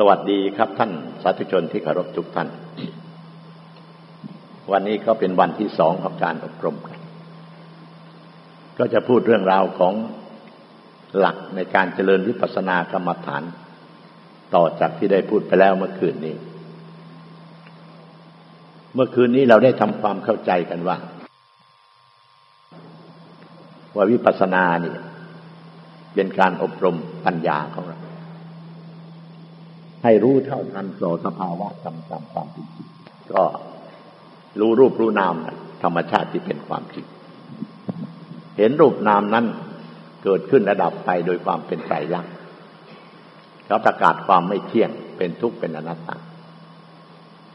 สวัสดีครับท่านสาธุชนที่เคารพทุกท่าน วันนี้ก็เป็นวันที่สองของการอบรมกัน ก็จะพูดเรื่องราวของหลักในการเจริญวิปัสสนากรรมฐาน ต่อจากที่ได้พูดไปแล้วเมื่อคืนนี้ เมื่อคืนนี้เราได้ทำความเข้าใจกันว่า ว่าวิปัสสนาเนี่ยเป็นการอบรมปัญญาของเรา ให้รู้เท่าทันต่อสภาวะจำจำความจริงก็รู้รูปรู้นามธรรมชาติที่เป็นความจริง เห็นรูปนามนั้นเกิดขึ้นระดับไปโดยความเป็นไตรลักษณ์เขาประกาศความไม่เที่ยงเป็นทุกข์เป็นอนัตตา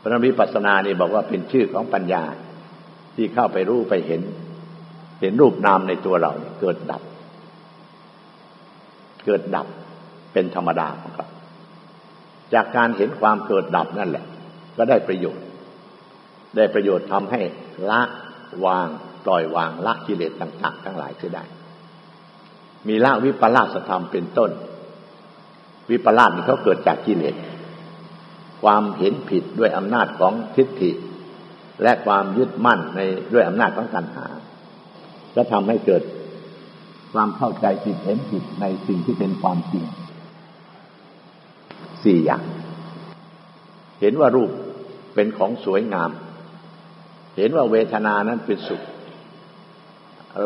พระวิปัสสนานี่บอกว่าเป็นชื่อของปัญญาที่เข้าไปรู้ไปเห็น เห็นรูปนามในตัวเราเกิดดับ เกิดดับเป็นธรรมดาของเขา จากการเห็นความเกิดดับนั่นแหละ ก็ได้ประโยชน์ ได้ประโยชน์ทำให้ละวางปล่อยวางละกิเลสต่างๆ ทั้งหลายเสียได้ มีละวิปลาสธรรมเป็นต้น วิปลาสนี่เขาเกิดจากกิเลส ความเห็นผิดด้วยอำนาจของทิฏฐิ และความยึดมั่นในด้วยอำนาจของตัณหาก็ทำให้เกิดความเข้าใจผิดเห็นผิดในสิ่งที่เป็นความจริง สี่อย่าง เห็นว่ารูปเป็นของสวยงาม เห็นว่าเวทนานั้นเป็นสุข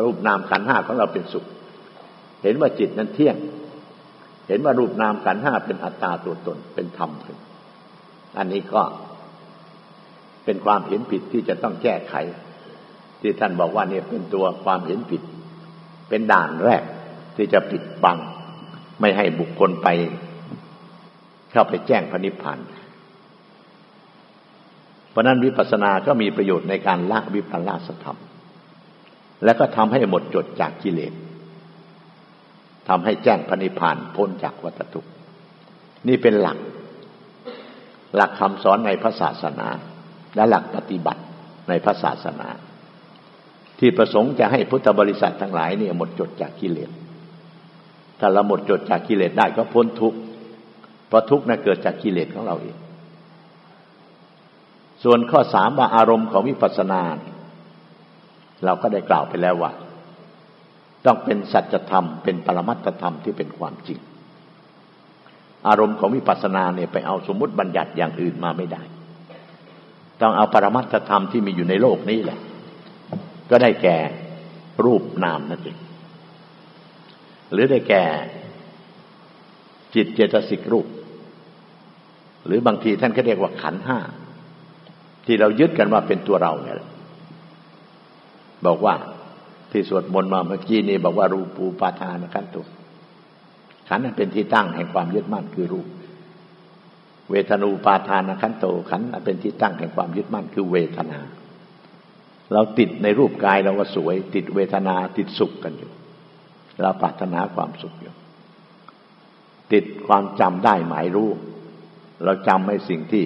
รูปนามขันห้าของเราเป็นสุข เห็นว่าจิตนั้นเที่ยง เห็นว่ารูปนามขันห้าเป็นอัตตาตัวตนเป็นธรรมอันนี้ก็เป็นความเห็นผิดที่จะต้องแก้ไข ที่ท่านบอกว่าเนี่ยเป็นตัวความเห็นผิด เป็นด่านแรกที่จะปิดบัง ไม่ให้บุคคลไป เข้าไปแจ้งพระนิพพานเพราะนั้นวิปัสสนาก็มีประโยชน์ในการละวิปลาสธรรม และก็ทำให้หมดจดจากกิเลสทำให้แจ้งพระนิพพานพ้นจากวัฏทุกข์นี่เป็นหลัก หลักคำสอนในพระศาสนา และหลักปฏิบัติในพระศาสนา ที่ประสงค์จะให้พุทธบริษัททั้งหลายเนี่ยหมดจดจากกิเลสถ้าเราหมดจดจากกิเลสได้ก็พ้นทุกข์ เพราะทุกข์นั้นเกิดจากกิเลสของเราเอง ส่วนข้อสามว่าอารมณ์ของวิปัสสนาเราก็ได้กล่าวไปแล้วว่า ต้องเป็นสัจธรรม เป็นปรมัตธรรมที่เป็นความจริง อารมณ์ของวิปัสสนาเนี่ยไปเอาสมมติบัญญัติอย่างอื่นมาไม่ได้ ต้องเอาปรมัตธรรมที่มีอยู่ในโลกนี้แหละ ก็ได้แก่รูปนามนั่นเองหรือได้แก่จิตเจตสิกรูป หรือบางทีท่านก็เรียกว่าขันห้าที่เรายึดกันว่าเป็นตัวเราเนี่ยบอกว่าที่สวดมนต์มาเมื่อกี้นี้บอกว่ารูปูปาทานขันตุขันนั้นเป็นที่ตั้งแห่งความยึดมั่นคือรูป เวทนูปาทานขันโตขันเป็นที่ตั้งแห่งความยึดมั่นคือเวทนา เราติดในรูปกายเราก็สวย ติดเวทนาติดสุขกันอยู่ เราปรารถนาความสุขอยู่ ติดความจำได้หมายรู้ เราจำไม่สิ่งที่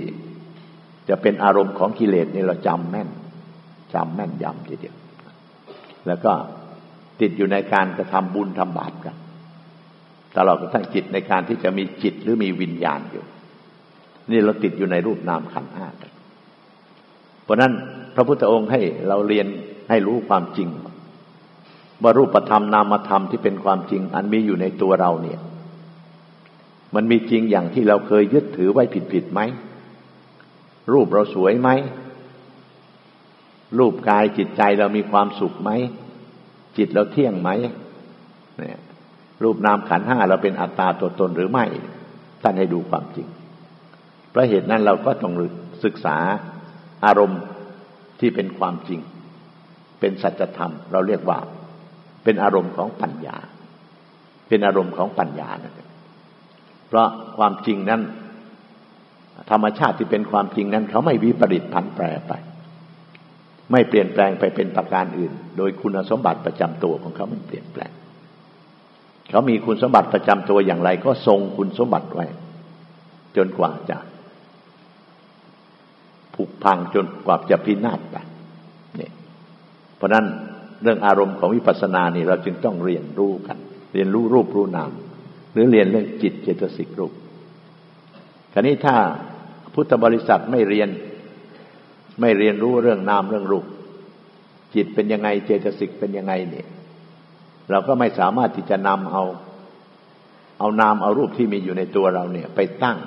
จะเป็นอารมณ์ของกิเลสนี่เราจำแม่นจำแม่นยำทีเดียว แล้วก็ติดอยู่ในการกระทำบุญทำบาปกันตลอดกระทั่งจิตในการที่จะมีจิตหรือมีวิญญาณอยู่ นี่เราติดอยู่ในรูปนามขันธ์ห้าเพราะนั้นพระพุทธองค์ให้เราเรียนให้รู้ความจริงว่ารูปธรรมนามธรรมที่เป็นความจริง อันมีอยู่ในตัวเราเนี่ย มันมีจริงอย่างที่เราเคยยึดถือไว้ผิดผิดไหม รูปเราสวยไหม รูปกายจิตใจเรามีความสุขไหม จิตเราเที่ยงไหมเนี่ยรูปนามขันห้าเราเป็นอัตตาตัวตนหรือไม่ ท่านให้ดูความจริง เพราะเหตุนั้นเราก็ต้องศึกษาอารมณ์ที่เป็นความจริง เป็นสัจธรรม เราเรียกว่า เป็นอารมณ์ของปัญญา เป็นอารมณ์ของปัญญานะครับ เพราะความจริงนั้น ธรรมชาติที่เป็นความจริงนั้น เขาไม่วิปริตผันแปรไป ไม่เปลี่ยนแปลงไปเป็นประการอื่น โดยคุณสมบัติประจำตัวของเขาไม่เปลี่ยนแปลง เขามีคุณสมบัติประจำตัวอย่างไร ก็ทรงคุณสมบัติไว้ จนกว่าจะผุพังจนกว่าจะพินาศไปเนี่ยเพราะนั้นเรื่องอารมณ์ของวิปัสสนานี่เราจึงต้องเรียนรู้กัน เรียนรู้รูปรู้นาม หรือเรียนเรื่องจิตเจตสิกรูปคราวนี้ถ้าพุทธบริษัทไม่เรียน ไม่เรียนรู้เรื่องนามเรื่องรูป จิตเป็นยังไงเจตสิกเป็นยังไงเนี่ย เราก็ไม่สามารถที่จะนำเอา เอานามเอารูปที่มีอยู่ในตัวเราเนี่ย ไปตั้ง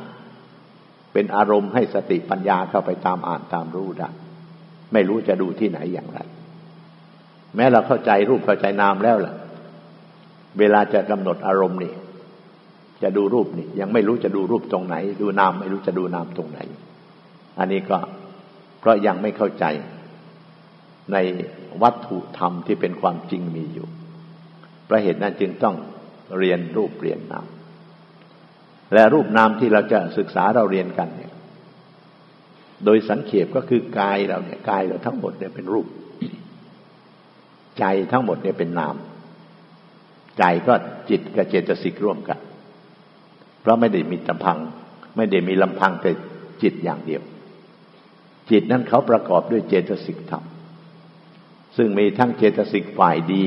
เป็นอารมณ์ให้สติปัญญาเข้าไปตามอ่านตามรู้ได้ไม่รู้จะดูที่ไหนอย่างไร แม้เราเข้าใจรูปเข้าใจนามแล้วล่ะ เวลาจะกำหนดอารมณ์นี่ จะดูรูปนี่ยังไม่รู้จะดูรูปตรงไหน ดูนามไม่รู้จะดูนามตรงไหน อันนี้ก็เพราะยังไม่เข้าใจในวัตถุธรรมที่เป็นความจริงมีอยู่ประเหตุนั้นจึงต้องเรียนรูปเรียนนาม และรูปนามที่เราจะศึกษาเราเรียนกันเนี่ย โดยสังเขปก็คือกายเราเนี่ยกายเราทั้งหมดเนี่ยเป็นรูป ใจทั้งหมดเนี่ยเป็นนาม ใจก็จิตกับเจตสิกร่วมกัน เพราะไม่ได้มีลำพัง ไม่ได้มีลำพังแต่จิตอย่างเดียว จิตนั้นเขาประกอบด้วยเจตสิกธรรม ซึ่งมีทั้งเจตสิกฝ่ายดี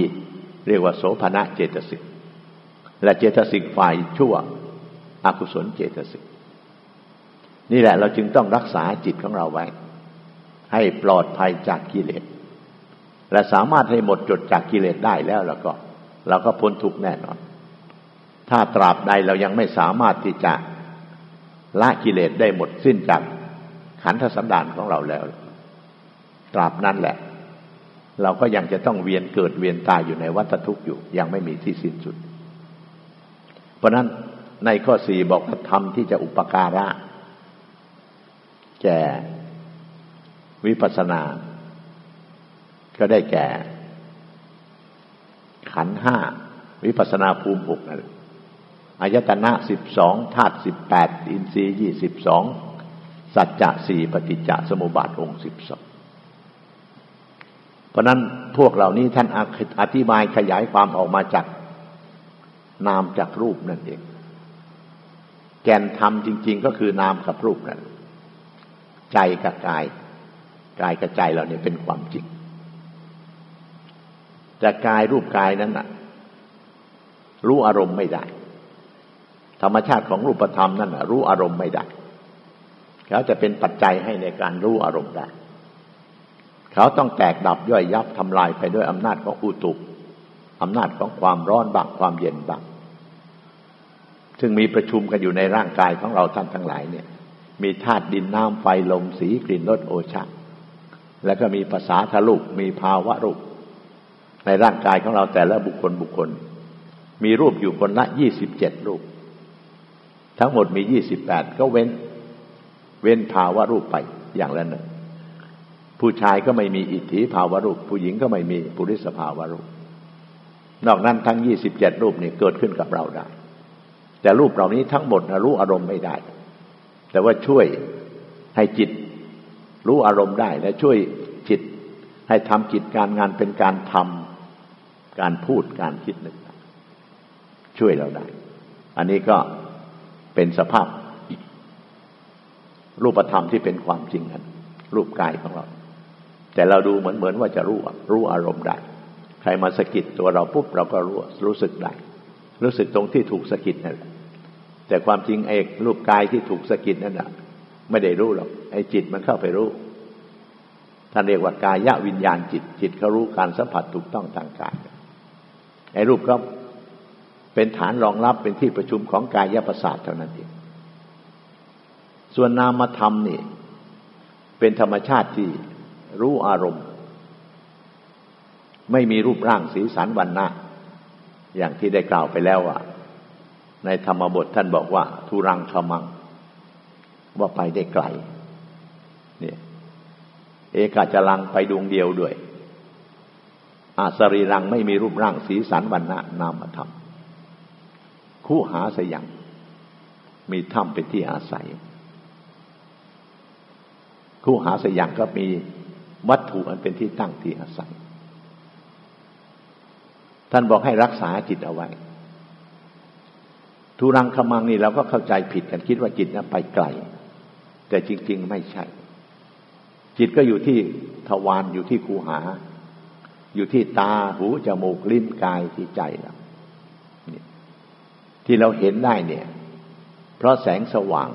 เรียกว่าโสภณะเจตสิก และเจตสิกฝ่ายชั่วอกุศลเจตสิก นี่แหละเราจึงต้องรักษาจิตของเราไว้ ให้ปลอดภัยจากกิเลส และสามารถให้หมดจดจากกิเลสได้แล้วแล้วก็ เราก็พ้นทุกข์แน่นอน ถ้าตราบใดเรายังไม่สามารถที่จะละกิเลสได้หมดสิ้นจากขันธสันดานของเราแล้ว ตราบนั้นแหละ เราก็ยังจะต้องเวียนเกิดเวียนตายอยู่ในวัฏทุกข์อยู่ ยังไม่มีที่สิ้นสุด เพราะนั้นในข้อสี่บอกธรรมที่จะอุปการะ แก่วิปัสสนา ก็ได้แก่ ขันห้าวิปัสนาภูมิหกนั่น อายตนะสิบสองธาตุสิบแปดอินทรีย์ยี่สิบสองสัจจะสี่ปฏิจจสมุปบาทองค์สิบสองเพราะนั้นพวกเหล่านี้ท่านอธิบายขยายความออกมาจากนามจากรูปนั่นเอง แกนธรรมจริง ๆ ก็คือนามกับรูปนั่นใจกับกาย กายกับใจเราเนี่ยเป็นความจริง แต่กายรูปกายนั้นน่ะ รู้อารมณ์ไม่ได้ ธรรมชาติของรูปธรรมนั่นรู้อารมณ์ไม่ได้ เขาจะเป็นปัจจัยให้ในการรู้อารมณ์ได้ เขาต้องแตกดับย่อยยับทำลายไปด้วยอำนาจของอุตุอำนาจของความร้อนบังความเย็นบังซึ่งมีประชุมกันอยู่ในร่างกายของเราท่านทั้งหลายเนี่ย มีธาตุดินน้ำไฟลมสีกลิ่นรสโอชาแล้วก็มีภาษาทะลุมีภาวะรูป ในร่างกายของเราแต่ละบุคคลบุคคล มีรูปอยู่คนละยี่สิบเจ็ดรูป ทั้งหมดมียี่สิบแปดก็เว้น เว้นภาวะรูปไปอย่างละหนึ่งผู้ชายก็ไม่มีอิทธิภาวะรูป ผู้หญิงก็ไม่มีปุริสภาวะรูป นอกนั้นทั้งยี่สิบเจ็ดรูปนี่เกิดขึ้นกับเราได้ แต่รูปเหล่านี้ทั้งหมดรู้อารมณ์ไม่ได้ แต่ว่าช่วยให้จิตรู้อารมณ์ได้และช่วยจิตให้ทำกิจการงานเป็นการทำการพูดการคิดนึกช่วยเราได้ อันนี้ก็ เป็นสภาพ รูปธรรมที่เป็นความจริงกันรูปกายของเรา แต่เราดูเหมือนเหมือนว่าจะรู้รู้อารมณ์ได้ ใครมาสะกิดตัวเราปุ๊บเราก็รู้รู้สึกได้ รู้สึกตรงที่ถูกสะกิดนั่นแหละแต่ความจริงเอกรูปกายที่ถูกสะกิดนั่นน่ะ ไม่ได้รู้หรอกไอ้จิตมันเข้าไปรู้ท่านเรียกว่ากายวิญญาณจิต จิตเขารู้การสัมผัสถูกต้องทางกายไอ้รูปก็ เป็นฐานรองรับเป็นที่ประชุมของกายประสาทเท่านั้นเองส่วนนามธรรมนี่ เป็นธรรมชาติที่รู้อารมณ์ ไม่มีรูปร่างสีสันวันนะอย่างที่ได้กล่าวไปแล้วว่าในธรรมบทท่านบอกว่า ทุรังขมัง ว่าไปได้ไกลเนี่ยเอกาจลังไปดวงเดียวด้วยอาสรีรังไม่มีรูปร่างสีสันวันนะนามธรรม คู่หาสยังมีถ้ำเป็นที่อาศัย คู่หาสยังก็มีวัตถุอันเป็นที่ตั้งที่อาศัย ท่านบอกให้รักษาจิตเอาไว้ทุรังคมังนี่เราก็เข้าใจผิดกันคิดว่าจิตนั้นไปไกล แต่จริง ๆ ไม่ใช่ จิตก็อยู่ที่ทวารอยู่ที่คูหา อยู่ที่ตาหูจมูกลิ้นกายที่ใจเรา ที่เราเห็นได้เนี่ย เพราะแสงสว่าง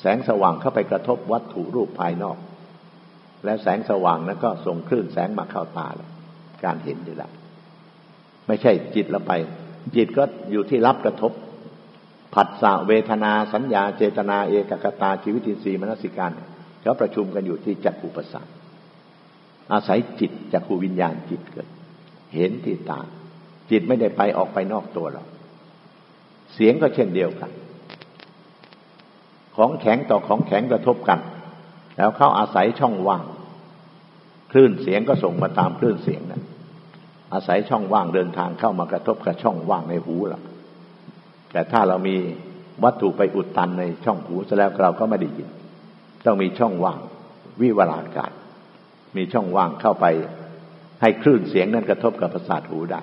แสงสว่างเข้าไปกระทบวัตถุรูปภายนอก และแสงสว่างนั้นก็ส่งคลื่นแสงมาเข้าตาแล้วการเห็นนี่แหละไม่ใช่จิตเราไป จิตก็อยู่ที่รับกระทบ ผัสสะเวทนาสัญญาเจตนาเอกกตาชีวิตินทรีย์มนสิการเขาประชุมกันอยู่ที่จักรุประสาทอาศัยจิตจักขูวิญญาณจิตเกิด เห็นที่ตาจิตไม่ได้ไปออกไปนอกตัวเรา เสียงก็เช่นเดียวกัน ของแข็งต่อของแข็งกระทบกัน แล้วเข้าอาศัยช่องว่าง คลื่นเสียงก็ส่งมาตามคลื่นเสียงนั้นอาศัยช่องว่างเดินทางเข้ามากระทบกับช่องว่างในหูล่ะ แต่ถ้าเรามีวัตถุไปอุดตันในช่องหูซะแล้วเราก็ไม่ได้ยิน ต้องมีช่องว่างวิวรากาศ มีช่องว่างเข้าไปให้คลื่นเสียงนั้นกระทบกับประสาทหูได้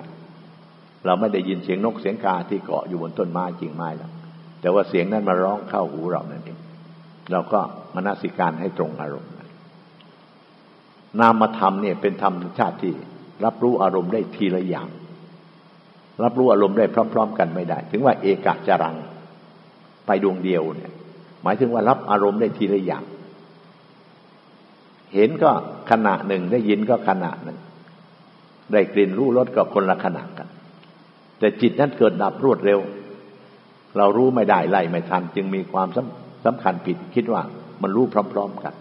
เราไม่ได้ยินเสียงนกเสียงกาที่เกาะอยู่บนต้นไม้จริงไม้แล้วแต่ว่าเสียงนั้นมาร้องเข้าหูเรานั่นเองเราก็มนสิการให้ตรงอารมณ์ นามธรรมเนี่ยเป็นธรรมชาติที่รับรู้อารมณ์ได้ทีละอย่าง รับรู้อารมณ์ได้พร้อม ๆ กันไม่ได้ ถึงว่าเอกจรังไปดวงเดียวเนี่ย หมายถึงว่ารับอารมณ์ได้ทีละอย่าง เห็นก็ขณะหนึ่งได้ยินก็ขณะหนึ่ง ได้กลิ่นรู้รสก็คนละขณะกัน แต่จิตนั้นเกิดดับรวดเร็ว เรารู้ไม่ได้ไล่ไม่ทัน จึงมีความสำคัญผิดคิดว่ามันรู้พร้อม ๆกัน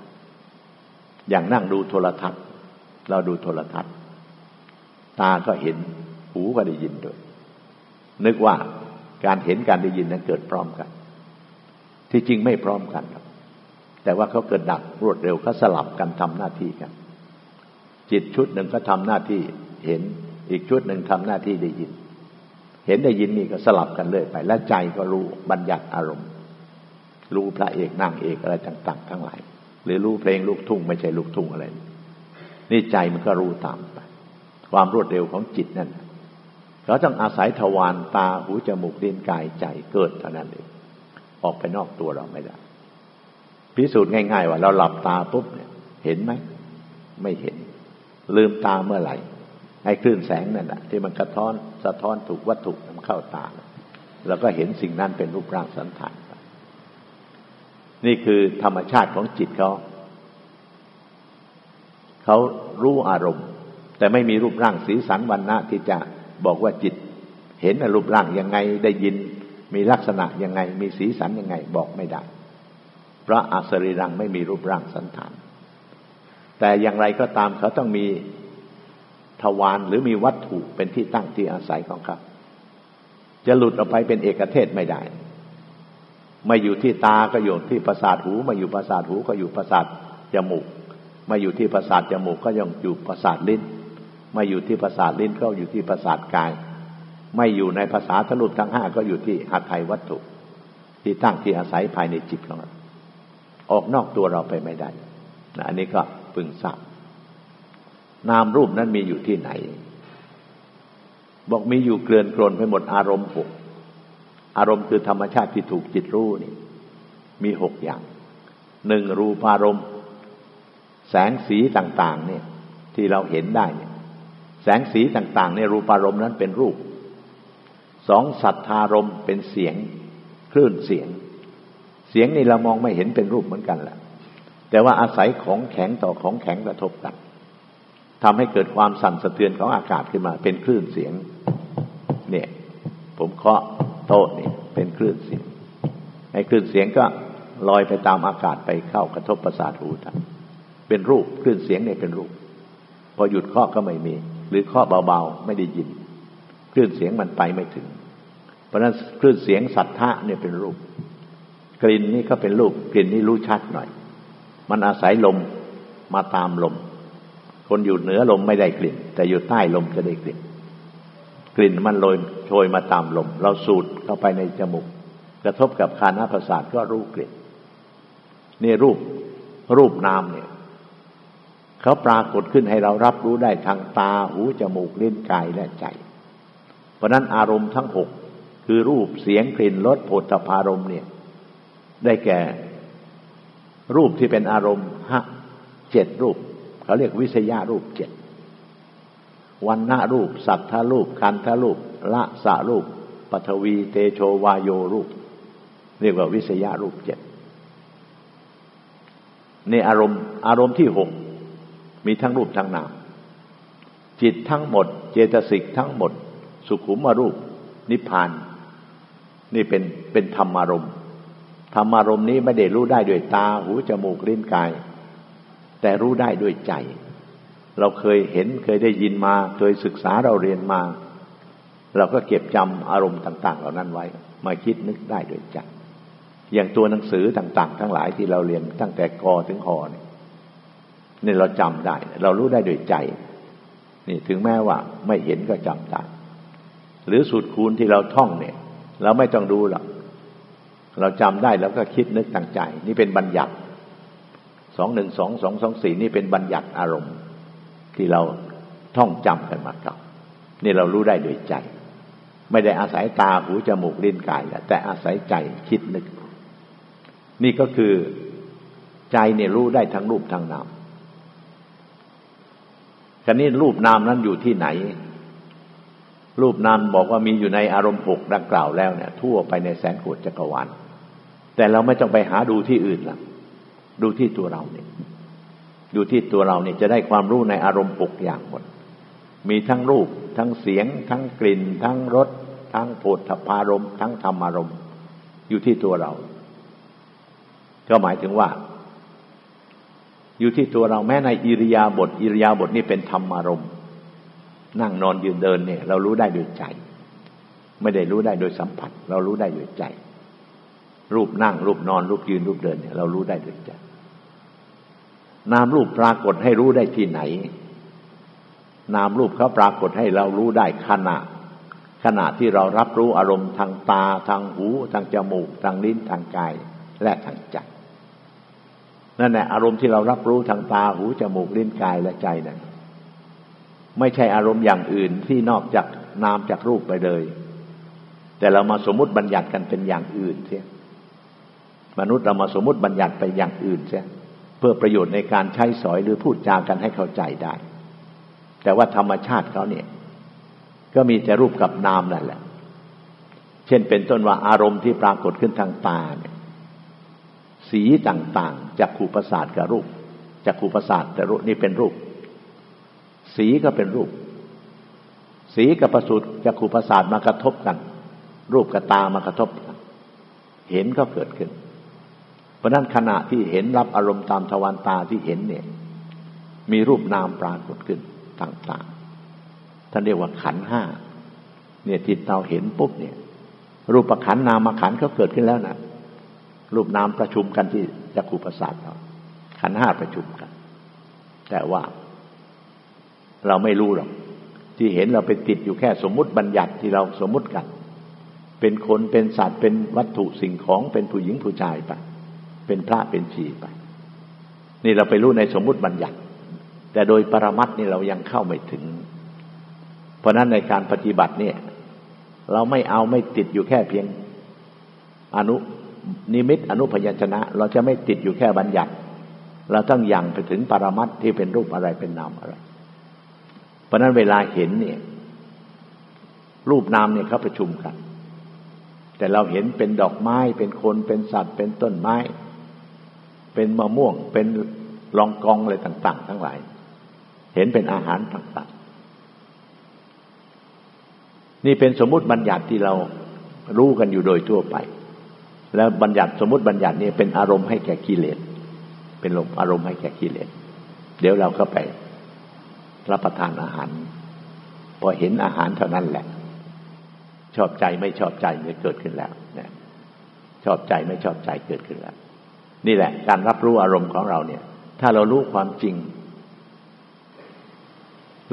อย่างนั่งดูโทรทัศน์ เราดูโทรทัศน์ ตาก็เห็นหูก็ได้ยินด้วย นึกว่าการเห็นการได้ยินนั้นเกิดพร้อมกัน ที่จริงไม่พร้อมกันครับ แต่ว่าเขาเกิดดับรวดเร็วเขาสลับกันทำหน้าที่กัน จิตชุดหนึ่งก็ทำหน้าที่เห็นอีกชุดหนึ่งทำหน้าที่ได้ยิน เห็นได้ยินนี่ก็สลับกันเรื่อยไป และใจก็รู้บัญญัติอารมณ์ รู้พระเอกนางเอกอะไรต่าง ๆ ทั้งหลาย หรือรู้เพลงลูกทุ่ง ไม่ใช่ลูกทุ่งอะไร นี่ใจมันก็รู้ตามไป ความรวดเร็วของจิตนั่นเราต้องอาศัยทวารตาหูจมูกลิ้นกายใจเกิดเท่านั้นเองออกไปนอกตัวเราไม่ได้ พิสูจน์ง่าย ๆ ว่าเราหลับตาปุ๊บเนี่ย เห็นไหม ไม่เห็น ลืมตาเมื่อไหร่ ไอ้คลื่นแสงนั่นแหะที่มันกระท้อนสะท้อนถูกวัตถุนำเข้าตาเราก็เห็นสิ่งนั้นเป็นรูปร่างสันฐาน นี่คือธรรมชาติของจิตเขา เขารู้อารมณ์ แต่ไม่มีรูปร่างสีสันวันนะที่จะบอกว่าจิต เห็นรูปร่างยังไงได้ยิน มีลักษณะยังไง มีสีสันยังไงบอกไม่ได้ พระอัสริรังไม่มีรูปร่างสันฐาน แต่อย่างไรก็ตามเขาต้องมี ทวารหรือมีวัตถุเป็นที่ตั้งที่อาศัยของเขาจะหลุดออกไปเป็นเอกเทศไม่ได้มาอยู่ที่ตาก็อยู่ที่ประสาทหูมาอยู่ประสาทหูก็อยู่ประสาทจมูกมาอยู่ที่ประสาทจมูกก็ยังอยู่ประสาทลิ้นไม่อยู่ที่ประสาทลิ้นก็อยู่ที่ประสาทกาย ไม่อยู่ในภาษาทะลุทั้งห้าก็อยู่ที่หัตถยวัตถุ ที่ตั้งที่อาศัยภายในจิตของเราออกนอกตัวเราไปไม่ได้นะอันนี้ก็พึงทราบ นามรูปนั้นมีอยู่ที่ไหน บอกมีอยู่เกลื่อนกลนไปหมดอารมณ์หกอารมณ์คือธรรมชาติที่ถูกจิตรู้นี่ มีหกอย่างหนึ่งรูปารมณ์ แสงสีต่างๆ เนี่ย ที่เราเห็นได้เนี่ย แสงสีต่างๆในรูปารมณ์นั้นเป็นรูปสองสัทธารมเป็นเสียง คลื่นเสียง เสียงนี่เรามองไม่เห็นเป็นรูปเหมือนกันแหละแต่ว่าอาศัยของแข็งต่อของแข็งกระทบกัน ทำให้เกิดความสั่นสะเทือนของอากาศขึ้นมา เป็นคลื่นเสียง เนี่ย ผมเคาะโต๊ะนี่เป็นคลื่นเสียงไอ้คลื่นเสียงก็ลอยไปตามอากาศไปเข้ากระทบประสาทหูทันเป็นรูปคลื่นเสียงเนี่ยเป็นรูป พอหยุดเคาะก็ไม่มี หรือข้อเบาๆไม่ได้ยินคลื่นเสียงมันไปไม่ถึง เพราะนั้นคลื่นเสียงสัทธะเนี่ยเป็นรูป กลิ่นนี่ก็เป็นรูปกลิ่นนี่รู้ชัดหน่อย มันอาศัยลมมาตามลม คนอยู่เหนือลมไม่ได้กลิ่น แต่อยู่ใต้ลมจะได้กลิ่น กลิ่นมันลอยโชยมาตามลม เราสูดเข้าไปในจมูก กระทบกับคานาประสาทก็รู้กลิ่นนี่รูปรูปนามเนี่ยเขาปรากฏขึ้นให้เรารับรู้ได้ทางตาหูจมูกลิ้นกายและใจ เพราะนั้นอารมณ์ทั้งหกคือรูปเสียงกลิ่นรสโผฏฐารมเนี่ยได้แก่ รูปที่เป็นอารมณ์ฮะเจ็ดรูป เขาเรียกวิสยารูปเจ็ดวันณะรูป สัทธารูป คันธรูป ละสะรูปปฐวีเตโชวายโยรูป เรียกว่าวิสยารูปเจ็ดในอารมณ์อารมณ์ที่หกมีทั้งรูปทั้งนาม จิตทั้งหมด เจตสิกทั้งหมด สุขุมรูป นิพพาน นี่เป็นเป็นธรรมารมณ์ธรรมารมณ์นี้ไม่ได้รู้ได้ด้วยตาหูจมูกลิ้นกาย แต่รู้ได้ด้วยใจ เราเคยเห็นเคยได้ยินมา เคยศึกษาเราเรียนมา เราก็เก็บจำอารมณ์ต่าง ๆ เหล่านั้นไว้ มาคิดนึกได้ด้วยใจอย่างตัวหนังสือต่าง ๆ ทั้งหลายที่เราเรียนตั้งแต่กอถึงหอเนี่ยนี่เราจำได้ เรารู้ได้ด้วยใจนี่ถึงแม้ว่าไม่เห็นก็จำได้หรือสูตรคูณที่เราท่องเนี่ย เราไม่ต้องดูหรอกเราจำได้แล้วก็คิดนึกตั้งใจ นี่เป็นบัญญัติ สองหนึ่งสองสองสองสี่นี่เป็นบัญญัติอารมณ์ ที่เราท่องจำกันมาเก่านี่เรารู้ได้ด้วยใจ ไม่ได้อาศัยตาหูจมูกลิ้นกายแหละแต่อาศัยใจคิดนึก นี่ก็คือใจเนี่ยรู้ได้ทั้งรูปทั้งนามครนี้รูปนามนั้นอยู่ที่ไหน รูปนามบอกว่ามีอยู่ในอารมณ์หกดังกล่าวแล้วเนี่ย ทั่วไปในแสนโกฏจักรวาลแต่เราไม่ต้องไปหาดูที่อื่นละ ดูที่ตัวเราเนี่ย ดูที่ตัวเราเนี่ยจะได้ความรู้ในอารมณ์หกอย่างหมด มีทั้งรูป ทั้งเสียง ทั้งกลิ่น ทั้งรส ทั้งโผฏฐพารมทั้งธรรมารมอยู่ที่ตัวเรา ก็หมายถึงว่า อยู่ที่ตัวเราแม้ในอิริยาบถอิริยาบถนี่เป็นธรรมารมณ์ นั่งนอนยืนเดินเนี่ย เรารู้ได้โดยใจ ไม่ได้รู้ได้โดยสัมผัส เรารู้ได้โดยใจรูปนั่งรูปนอนรูปยืนรูปเดินเนี่ยเรารู้ได้โดยใจ นามรูปปรากฏให้รู้ได้ที่ไหน นามรูปเขาปรากฏให้เรารู้ได้ขณะ ขณะที่เรารับรู้อารมณ์ทางตาทางหู ทางจมูก ทางลิ้นทางกายและทางใจนั่นแหละอารมณ์ที่เรารับรู้ทางตาหูจมูกลิ้นกายและใจนั่นไม่ใช่อารมณ์อย่างอื่นที่นอกจากนามจากรูปไปเลย แต่เรามาสมมติบัญญัติกันเป็นอย่างอื่นเสียมนุษย์เรามาสมมติบัญญัติไปอย่างอื่นเสีย พื่อประโยชน์ในการใช้สอยหรือพูดจากันให้เข้าใจได้ แต่ว่าธรรมชาติเขาเนี่ย ก็มีแต่รูปกับนามนั่นแหละ เช่นเป็นต้นว่าอารมณ์ที่ปรากฏขึ้นทางตาเนี่ยสีต่างๆจากขูประสาทกับรูปจากขูประสาทแต่รูปนี่เป็นรูป สีก็เป็นรูป สีกับประสุทจากขูประสาทมากระทบกัน รูปกับตามากระทบกัน เห็นก็เกิดขึ้น ราะนั้นขณะที่เห็นรับอารมณ์ตามทวารตาที่เห็นเนี่ย มีรูปนามปรากฏขึ้นต่างๆท่านเรียกว่าขันห้าเนี่ยจิตเราเห็นปุ๊บเนี่ย รูปขันนามขันเขาเกิดขึ้นแล้วนะรูปนามประชุมกันที่จักขุประสาทเราขันห้าประชุมกัน แต่ว่า เราไม่รู้หรอกที่เห็นเราไปติดอยู่แค่สมมุติบัญญัติที่เราสมมุติกัน เป็นคนเป็นสัตว์เป็นวัตถุสิ่งของเป็นผู้หญิงผู้ชายไป เป็นพระเป็นชีไป นี่เราไปรู้ในสมมุติบัญญัติ แต่โดยปรมัตนี่เรายังเข้าไม่ถึง เพราะนั้นในการปฏิบัติเนี่ย เราไม่เอาไม่ติดอยู่แค่เพียงอนุนิมิตอนุพยัญชนะ เราจะไม่ติดอยู่แค่บัญญัติ เราต้องยังไปถึงปรมัตที่เป็นรูปอะไรเป็นนามอะไร เพราะนั้นเวลาเห็นเนี่ยรูปนามเนี่ยเขาประชุมกัน แต่เราเห็นเป็นดอกไม้เป็นคนเป็นสัตว์เป็นต้นไม้ เป็นมะม่วง เป็นรองกองอะไรต่าง ๆ ทั้งหลาย เห็นเป็นอาหารต่างๆ นี่เป็นสมมติบัญญัติที่เรารู้กันอยู่โดยทั่วไป แล้วบัญญัติสมมติบัญญัตินี่เป็นอารมณ์ให้แก่กิเลส เป็นลมอารมณ์ให้แก่กิเลส เดี๋ยวเราก็ไปรับประทานอาหาร พอเห็นอาหารเท่านั้นแหละ ชอบใจไม่ชอบใจมันเกิดขึ้นแล้วชอบใจไม่ชอบใจเกิดขึ้นแล้ว นี่แหละ การรับรู้อารมณ์ของเราเนี่ย ถ้าเรารู้ความจริง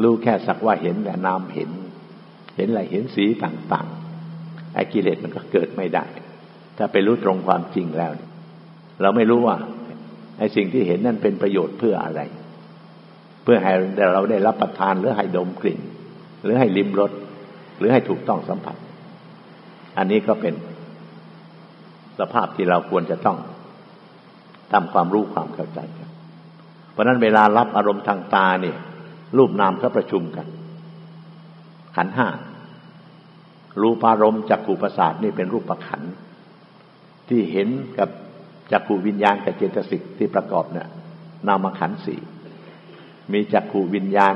รู้แค่สักว่าเห็นแต่นามเห็น เห็นอะไรเห็นสีต่างๆไอ้กิเลสมันก็เกิดไม่ได้ ถ้าไปรู้ตรงความจริงแล้ว เราไม่รู้ว่าไอ้สิ่งที่เห็นนั่นเป็นประโยชน์เพื่ออะไร เพื่อให้เราได้รับประทานหรือให้ดมกลิ่น หรือให้ลิ้มรสหรือให้ถูกต้องสัมผัส อันนี้ก็เป็นสภาพที่เราควรจะต้อง ทำความรู้ความเข้าใจกันเพราะนั้นเวลารับอารมณ์ทางตาเนี่ย รูปนามก็ประชุมกัน ขันห้ารูปารมณ์จักขู่ประสาทนี่เป็นรูปประขันที่เห็นกับจักขูวิญญาณกับเจตสิกที่ประกอบเนี่ยนามขันสี่มีจักขูวิญญาณ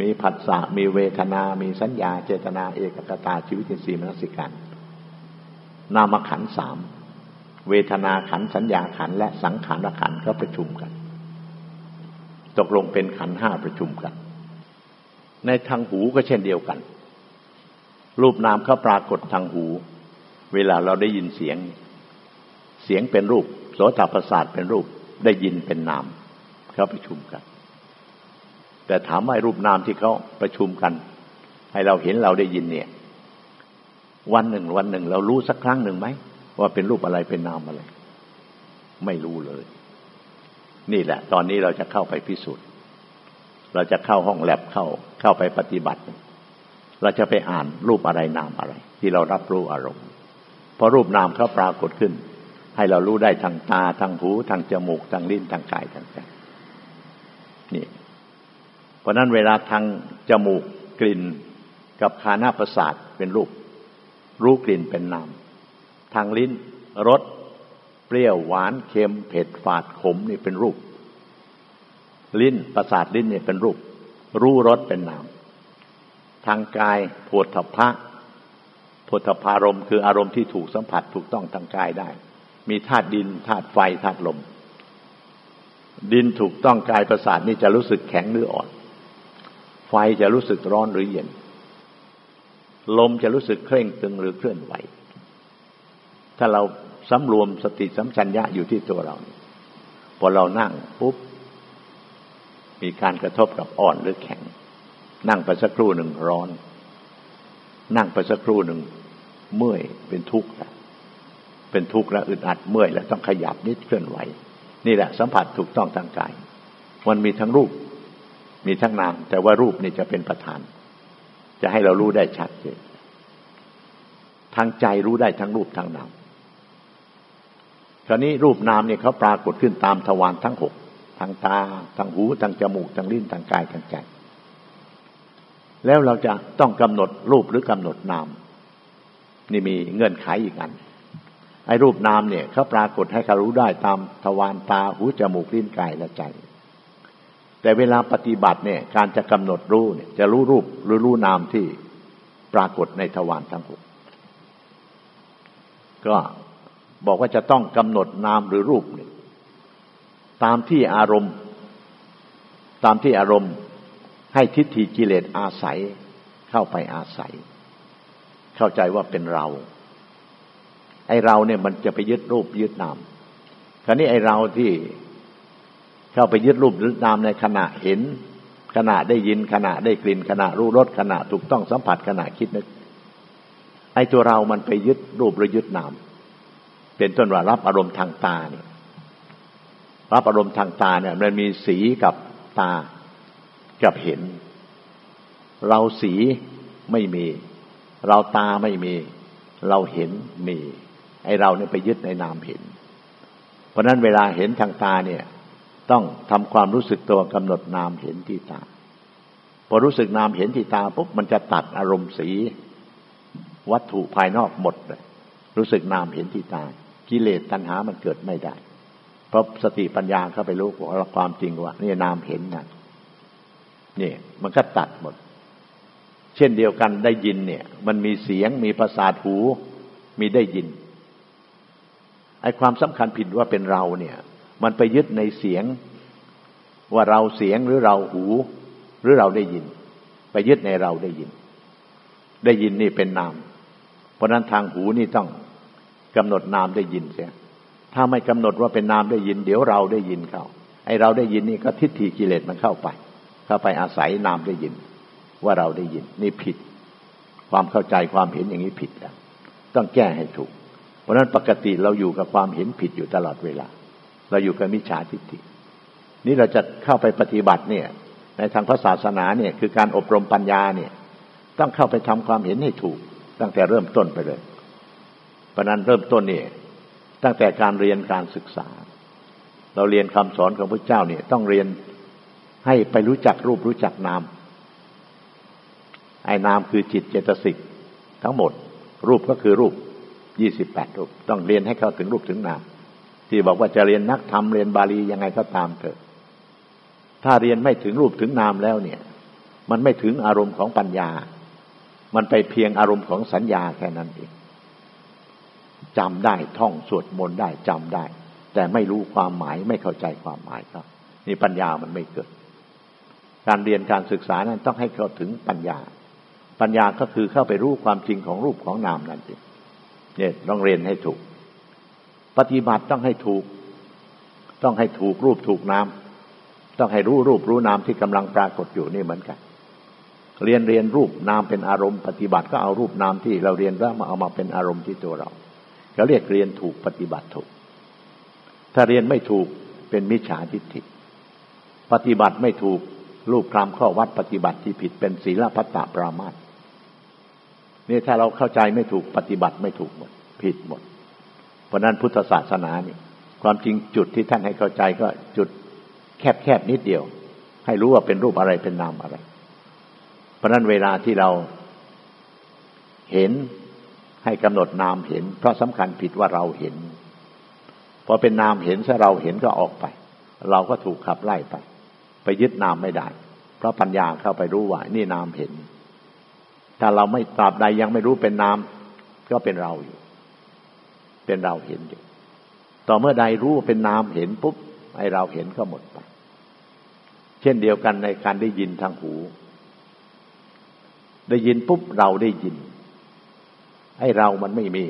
มีผัสสะมีเวทนา มีสัญญา เจตนา เอกกตาชีวิติสีมนสิการ นามขันสาม เวทนาขันสัญญาขันและสังขารขันธ์ก็ประชุมกัน ตกลงเป็นขันห้าประชุมกัน ในทางหูก็เช่นเดียวกัน รูปนามเขาปรากฏทางหู เวลาเราได้ยินเสียง เสียงเป็นรูปโสตประสาทเป็นรูปได้ยินเป็นนามเขาประชุมกัน แต่ถามว่ารูปนามที่เขาประชุมกัน ให้เราเห็นเราได้ยินเนี่ย วันหนึ่งวันหนึ่ง เรารู้สักครั้งหนึ่งไหม ว่าเป็นรูปอะไรเป็นนามอะไร ไม่รู้เลย นี่แหละ ตอนนี้เราจะเข้าไปพิสูจน์ เราจะเข้าห้องแลบเข้าเข้าไปปฏิบัติ เราจะไปอ่านรูปอะไรนามอะไร ที่เรารับรู้อารมณ์พอรูปนามเขาปรากฏขึ้น ให้เรารู้ได้ทางตาทางหูทางจมูกทางลิ้นทางกายทางใจนี่เพราะนั้นเวลาทางจมูกกลิ่นกับคานาประสาทเป็นรูป รู้กลิ่นเป็นนาม ทางลิ้นรสเปรี้ยวหวานเค็มเผ็ดฝาดขมนี่เป็นรูป ลิ้นประสาทลิ้นนี่เป็นรูป รู้รสเป็นนาม ทางกายโผฏฐพะโผฏฐพารมคืออารมณ์ที่ถูกสัมผัสถูกต้องทางกายได้ มีธาตุดินธาตุไฟธาตุลม ดินถูกต้องกายประสาทนี่จะรู้สึกแข็งหรืออ่อน ไฟจะรู้สึกร้อนหรือเย็น ลมจะรู้สึกเคร่งตึงหรือเคลื่อนไหว ถ้าเราสำรวมสติสัมชัญญะอยู่ที่ตัวเรา พอเรานั่งปุ๊บ มีการกระทบกับอ่อนหรือแข็ง นั่งไปสักครู่หนึ่งร้อน นั่งไปสักครู่หนึ่งเมื่อยเป็นทุกข์เป็นทุกข์และอึดอัดเมื่อยและต้องขยับนิดเคลื่อนไหว นี่แหละสัมผัสถูกต้องทางกาย มันมีทั้งรูป มีทั้งนาม แต่ว่ารูปนี่จะเป็นประธาน จะให้เรารู้ได้ชัดเจนทางใจรู้ได้ทั้งรูปทั้งนาม คราวนี้รูปนามเนี่ยเขาปรากฏขึ้นตามทวารทั้งหกทางตาทางหูทางจมูกทางลิ้นทางกายทางใจ แล้วเราจะต้องกำหนดรูปหรือกำหนดนาม นี่มีเงื่อนไขอีกอันไอ้รูปนามเนี่ยเขาปรากฏให้เขารู้ได้ตามทวารตาหูจมูกลิ้นกายและใจ แต่เวลาปฏิบัติเนี่ย การจะกำหนดรู้เนี่ย จะรู้รูปหรือรู้นามที่ปรากฏในทวารทั้งหกก็ บอกว่าจะต้องกำหนดนามหรือรูปนี่ตามที่อารมณ์ ตามที่อารมณ์ให้ทิฏฐิกิเลสอาศัยเข้าไปอาศัย เข้าใจว่าเป็นเรา ไอเราเนี่ยมันจะไปยึดรูปยึดนามคราวนี้ไอเราที่เข้าไปยึดรูปยึดนามในขณะเห็น ขณะได้ยินขณะได้กลิ่นขณะรู้รสขณะถูกต้องสัมผัสขณะคิดนึก ไอตัวเรามันไปยึดรูปหรือยึดนาม เป็นต้นว่ารับอารมณ์ทางตาเนี่ยรับอารมณ์ทางตาเนี่ยมันมีสีกับตากับเห็น เราสีไม่มี เราตาไม่มี เราเห็นมีไอเราเนี่ยไปยึดในนามเห็น เพราะนั้นเวลาเห็นทางตาเนี่ย ต้องทำความรู้สึกตัวกำหนดนามเห็นที่ตาพอรู้สึกนามเห็นที่ตาปุ๊บมันจะตัดอารมณ์สี วัตถุภายนอกหมดเลยรู้สึกนามเห็นที่ตา กิเลสตัณหามันเกิดไม่ได้ เพราะสติปัญญาเข้าไปรู้ความจริงว่านี่นามเห็นนะนี่มันก็ตัดหมด เช่นเดียวกันได้ยินเนี่ย มันมีเสียงมีประสาทหู มีได้ยินไอ้ความสำคัญผิดว่าเป็นเราเนี่ย มันไปยึดในเสียงว่าเราเสียงหรือเราหู หรือเราได้ยิน ไปยึดในเราได้ยิน ได้ยินนี่เป็นนาม เพราะนั้นทางหูนี่ต้อง กำหนดนามได้ยินเสียถ้าไม่กำหนดว่าเป็นนามได้ยิน เดี๋ยวเราได้ยินเขาไอเราได้ยินนี่ก็ทิฏฐิกิเลสมันเข้าไป เข้าไปอาศัยนามได้ยิน ว่าเราได้ยิน นี่ผิด ความเข้าใจความเห็นอย่างนี้ผิดแล้วต้องแก้ให้ถูก เพราะนั้นปกติเราอยู่กับความเห็นผิดอยู่ตลอดเวลา เราอยู่กับมิจฉาทิฏฐินี่เราจะเข้าไปปฏิบัติเนี่ย ในทางพระศาสนาเนี่ยคือการอบรมปัญญาเนี่ย ต้องเข้าไปทำความเห็นให้ถูก ตั้งแต่เริ่มต้นไปเลย เพราะนั้นเริ่มต้นนี่ตั้งแต่การเรียนการศึกษา เราเรียนคำสอนของพระเจ้าเนี่ยต้องเรียนให้ไปรู้จักรูปรู้จักนาม ไอ้นามคือจิตเจตสิกทั้งหมด รูปก็คือรูปยี่สิบแปดรูป ต้องเรียนให้เข้าถึงรูปถึงนาม ที่บอกว่าจะเรียนนักธรรมเรียนบาลียังไงก็ตามเถอะ ถ้าเรียนไม่ถึงรูปถึงนามแล้วเนี่ย มันไม่ถึงอารมณ์ของปัญญา มันไปเพียงอารมณ์ของสัญญาแค่นั้นเอง จำได้ท่องสวดมนต์ได้จำได้ แต่ไม่รู้ความหมายไม่เข้าใจความหมายครับ นี่ปัญญามันไม่เกิด การเรียนการศึกษานั้นต้องให้เข้าถึงปัญญา ปัญญาก็คือเข้าไปรู้ความจริงของรูปของนามนั่นเองเนี่ยต้องเรียนให้ถูก ปฏิบัติต้องให้ถูก ต้องให้ถูกรูปถูกนามต้องให้รู้รูปรู้นามที่กำลังปรากฏอยู่นี่เหมือนกัน เรียนเรียนรูปนามเป็นอารมณ์ปฏิบัติก็เอารูปนามที่เราเรียนแล้วมาเอามาเป็นอารมณ์ที่ตัวเรา เขาเรียกเรียนถูกปฏิบัติถูก ถ้าเรียนไม่ถูกเป็นมิจฉาทิฏฐิ ปฏิบัติไม่ถูกรูปคลำข้อวัดปฏิบัติที่ผิดเป็นศีลพัตตปรามาสนี่ถ้าเราเข้าใจไม่ถูกปฏิบัติไม่ถูกหมด ผิดหมด เพราะนั้นพุทธศาสนานี่ ความจริงจุดที่ท่านให้เข้าใจก็จุดแคบๆนิดเดียว ให้รู้ว่าเป็นรูปอะไรเป็นนามอะไร เพราะนั้นเวลาที่เราเห็น ให้กำหนดนามเห็น เพราะสำคัญผิดว่าเราเห็น พอเป็นนามเห็นถ้าเราเห็นก็ออกไป เราก็ถูกขับไล่ไป ไปยึดนามไม่ได้ เพราะปัญญาเข้าไปรู้ว่า นี่นามเห็น ถ้าเราไม่ตราบใดยังไม่รู้เป็นนามก็เป็นเราอยู่ เป็นเราเห็นอยู่ ต่อเมื่อใดรู้เป็นนามเห็นปุ๊บไอเราเห็นก็หมดไป เช่นเดียวกันในการได้ยินทางหู ได้ยินปุ๊บเราได้ยิน ไอ้เรามันไม่มี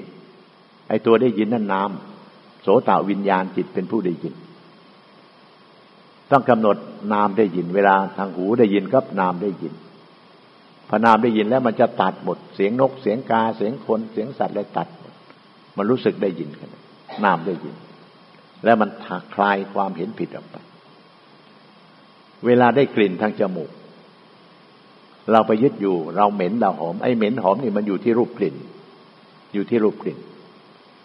ไอ้ตัวได้ยินนั่นนามโสตวิญญาณจิตเป็นผู้ได้ยิน ต้องกำหนดนามได้ยิน เวลาทางหูได้ยินก็นามได้ยินพอนามได้ยินแล้วมันจะตัดหมด เสียงนกเสียงกาเสียงคนเสียงสัตว์เลยตัดหมดมันรู้สึกได้ยินกันนามได้ยิน แล้วมันคลายความเห็นผิดออกไป เวลาได้กลิ่นทางจมูก เราไปยึดอยู่ เราเหม็นเราหอมไอ้เหม็นหอมนี่มันอยู่ที่รูปกลิ่น อยู่ที่รูปกลิ่น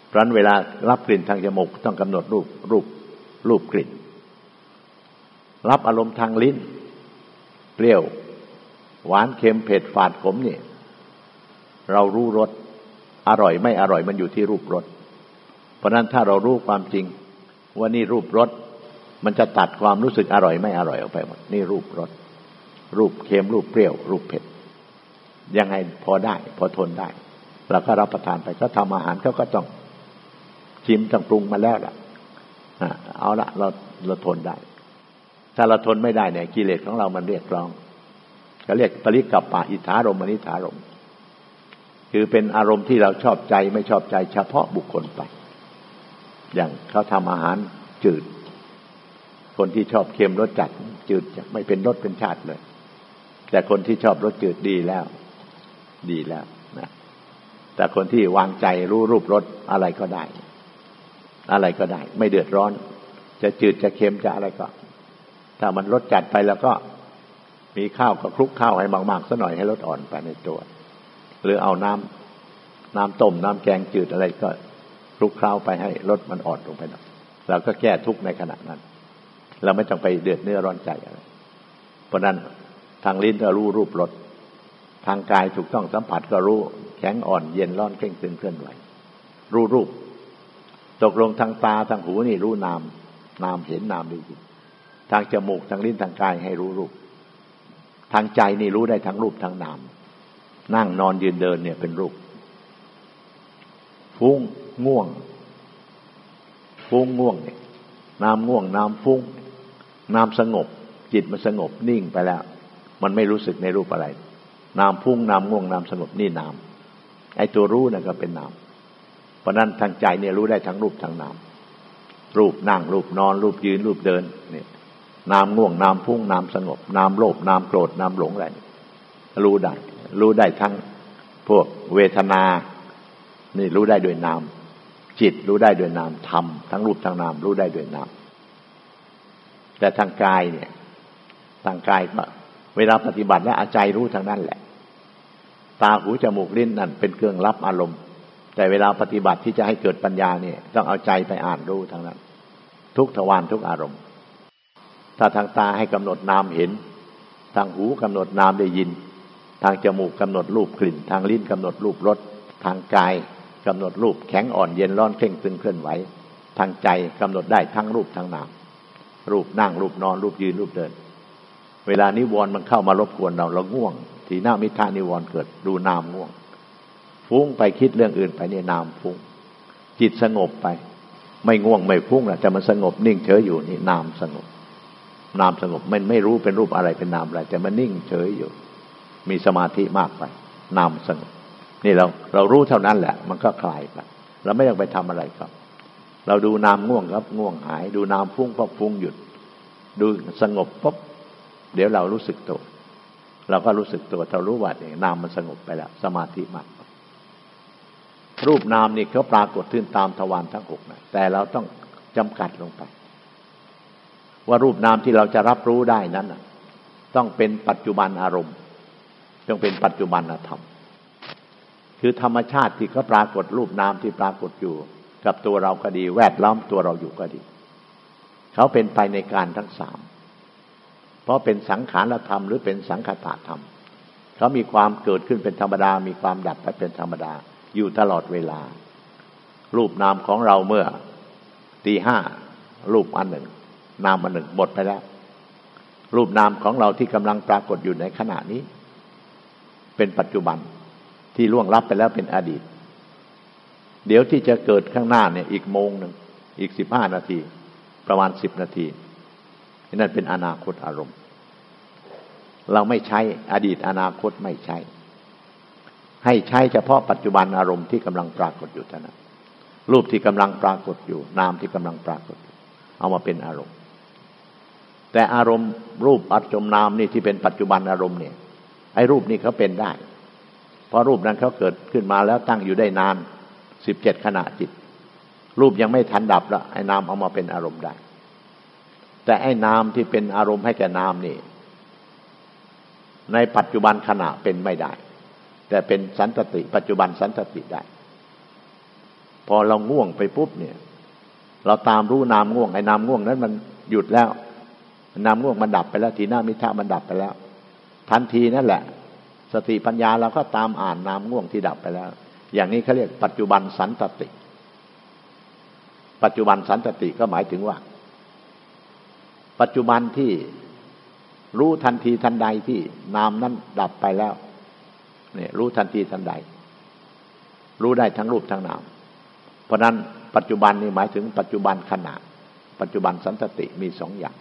เพราะนั้นเวลารับกลิ่นทางจมูกต้องกำหนดรูปรูปรูปกลิ่น รับอารมณ์ทางลิ้น เปรี้ยว หวานเค็มเผ็ดฝาดขมเนี่ยเรารู้รสอร่อยไม่อร่อยมันอยู่ที่รูปรสเพราะนั้นถ้าเรารู้ความจริงว่านี่รูปรสมันจะตัดความรู้สึกอร่อยไม่อร่อยออกไปหมดนี่รูปรสรูปเค็มรูปเปรี้ยว รูปเผ็ดยังไงพอได้ พอทนได้ เราก็รับประทานไปก็ทำอาหารเขาก็ต้องชิมต้องปรุงมาแล้วล่ะเอาละเราเราทนได้ ถ้าเราทนไม่ได้เนี่ยกิเลสของเรามันเรียกร้องเขาเรียกปริกับปะอิทธารมอนิธารมคือเป็นอารมณ์ที่เราชอบใจไม่ชอบใจ เฉพาะบุคคลไป อย่างเขาทำอาหารจืด คนที่ชอบเค็มรสจัดจืดจะไม่เป็นรสเป็นชาติเลย แต่คนที่ชอบรสจืดดีแล้ว ดีแล้ว แต่คนที่วางใจรู้รูปรสอะไรก็ได้ อะไรก็ได้ ไม่เดือดร้อน จะจืดจะเค็มจะอะไรก็ ถ้ามันรสจัดไปแล้วก็มีข้าวก็คลุกข้าวให้มากๆสัหน่อยให้รสอ่อนไปในตัว หรือเอาน้ำน้ำต้มน้ำแกงจืดอะไรก็คลุกข้าวไปให้รสมันอ่อนลงไปหน่อยเราก็แก้ทุกในขณะนั้น เราไม่ต้องไปเดือดเนื้อร้อนใจอะไร เพราะนั้นทางลิ้นก็รู้รูปรสทางกายถูกต้องสัมผัสก็รู้ แข็งอ่อนเย็นร้อนเข่งตึงเคลื่อนไหว รู้รูป ตกลงทางตาทางหูนี่รู้นาม นามเห็นนามดีจริงทางจมูกทางลิ้นทางกายให้รู้รูป ทางใจนี่รู้ได้ทั้งรูปทั้งนาม นั่งนอนยืนเดินเนี่ยเป็นรูป ฟุ้งง่วง ฟุ้งง่วงเนี่ยนามง่วงนามฟุ้งนามสงบ จิตมันสงบนิ่งไปแล้ว มันไม่รู้สึกในรูปอะไร นามพุ่งนามง่วงนามสงบนี่นาม ไอ้ตัวรู้นั่นก็เป็นนาม เพราะนั้นทางใจเนี่ยรู้ได้ทั้งรูปทั้งนาม รูปนั่งรูปนอน รูปยืนรูปเดินเนี่ยนามง่วงนามพุ่งนามสงบ นามโลภนามโกรธนามหลงอะไรรู้ได้ รู้ได้ทั้งพวกเวทนา นี่รู้ได้โดยนาม จิตรู้ได้โดยนามธรรมทั้งรูปทั้งนามรู้ได้โดยนาม แต่ทางกายเนี่ยทางกายก็เวลาปฏิบัติแล้วอาใจรู้ทางนั้นแหละ ตาหูจมูกลิ้นนั่นเป็นเครื่องรับอารมณ์ แต่เวลาปฏิบัติที่จะให้เกิดปัญญาเนี่ยต้องเอาใจไปอ่านรู้ทางนั้น ทุกทวารทุกอารมณ์ ถ้าทางตาให้กำหนดนามเห็น ทางหูกำหนดนามได้ยิน ทางจมูกกำหนดรูปกลิ่น ทางลิ้นกำหนดรูปรสทางกายกำหนดรูปแข็งอ่อนเย็นร้อนเข่งตึงเคลื่อนไหวทางใจกำหนดได้ทั้งรูปทั้งนาม รูปนั่งรูปนอนรูปยืนรูปเดิน เวลานิวรณ์มันเข้ามารบกวนเราเราง่วง ทีหน้ามิทานิวรณ์เกิด ดูนามง่วง ฟุ้งไปคิดเรื่องอื่นไปเนี่ยนามฟุ้ง จิตสงบไป ไม่ง่วงไม่ฟุ้งนะแต่มันสงบนิ่งเฉยอยู่นี่นามสงบ นามสงบมันไม่รู้เป็นรูปอะไรเป็นนามอะไร แต่มันนิ่งเฉยอยู่ มีสมาธิมากไป นามสงบ นี่เราเรารู้เท่านั้นแหละ มันก็คลายไปเราไม่ต้องไปทำอะไรครับ เราดูนามง่วงครับ ง่วงหาย ดูนามฟุ้งพอฟุ้งหยุด ดูสงบปุ๊บเดี๋ยวเรารู้สึกตัว เราก็รู้สึกตัวเรารู้ว่าเนี่ยนามมันสงบไปแล้ว สมาธิมากรูปนามนี่เขาปรากฏขึ้นตามทวารทั้งหกนะแต่เราต้องจำกัดลงไป ว่ารูปนามที่เราจะรับรู้ได้นั้นต้องเป็นปัจจุบันอารมณ์ต้องเป็นปัจจุบันธรรมคือธรรมชาติที่เขาปรากฏรูปนามที่ปรากฏอยู่ กับตัวเราก็ดี แวดล้อมตัวเราอยู่ก็ดี เขาเป็นไปในการทั้งสาม เพราะเป็นสังขารธรรมหรือเป็นสังขตธรรมเขามีความเกิดขึ้นเป็นธรรมดา มีความดับไปเป็นธรรมดา อยู่ตลอดเวลา รูปนามของเราเมื่อตีห้ารูปอันหนึ่ง นามอันหนึ่งหมดไปแล้ว รูปนามของเราที่กำลังปรากฏอยู่ในขณะนี้ เป็นปัจจุบันที่ล่วงลับไปแล้วเป็นอดีต เดี๋ยวที่จะเกิดข้างหน้าเนี่ย อีกโมงหนึ่งอีกสิบห้านาที ประมาณสิบนาทีนั่นเป็นอนาคตอารมณ์ เราไม่ใช้อดีตอนาคตไม่ใช้ ให้ใช้เฉพาะปัจจุบันอารมณ์ที่กำลังปรากฏอยู่เท่านั้นรูปที่กำลังปรากฏอยู่ นามที่กำลังปรากฏอยู่เอามาเป็นอารมณ์ แต่อารมณ์รูปอัจมนามนี่ที่เป็นปัจจุบันอารมณ์เนี่ยไอ้รูปนี่เขาเป็นได้ เพราะรูปนั้นเขาเกิดขึ้นมาแล้วตั้งอยู่ได้นานสิบเจ็ดขณะจิต รูปยังไม่ทันดับล้วไอ้นามเอามาเป็นอารมณ์ได้ แต่ไอ้นามที่เป็นอารมณ์ให้แก่นามนี่ ในปัจจุบันขณะเป็นไม่ได้ แต่เป็นสันตติ ปัจจุบันสันตติได้ พอเราง่วงไปปุ๊บเนี่ย เราตามรู้นามง่วงไอ้นามง่วงนั้นมันหยุดแล้วนามง่วงมันดับไปแล้วทีหน้ามิทะมันดับไปแล้ว ทันทีนั่นแหละ สติปัญญาเราก็ตามอ่านนามง่วงที่ดับไปแล้ว อย่างนี้เขาเรียกปัจจุบันสันตติ ปัจจุบันสันตติก็หมายถึงว่า ปัจจุบันที่ รู้ทันทีทันใดที่นามนั้นดับไปแล้ว เนี่ยรู้ทันทีทันใด รู้ได้ทั้งรูปทั้งนาม เพราะนั้นปัจจุบันนี่หมายถึงปัจจุบันขณะ ปัจจุบันสันตติมีสองอย่าง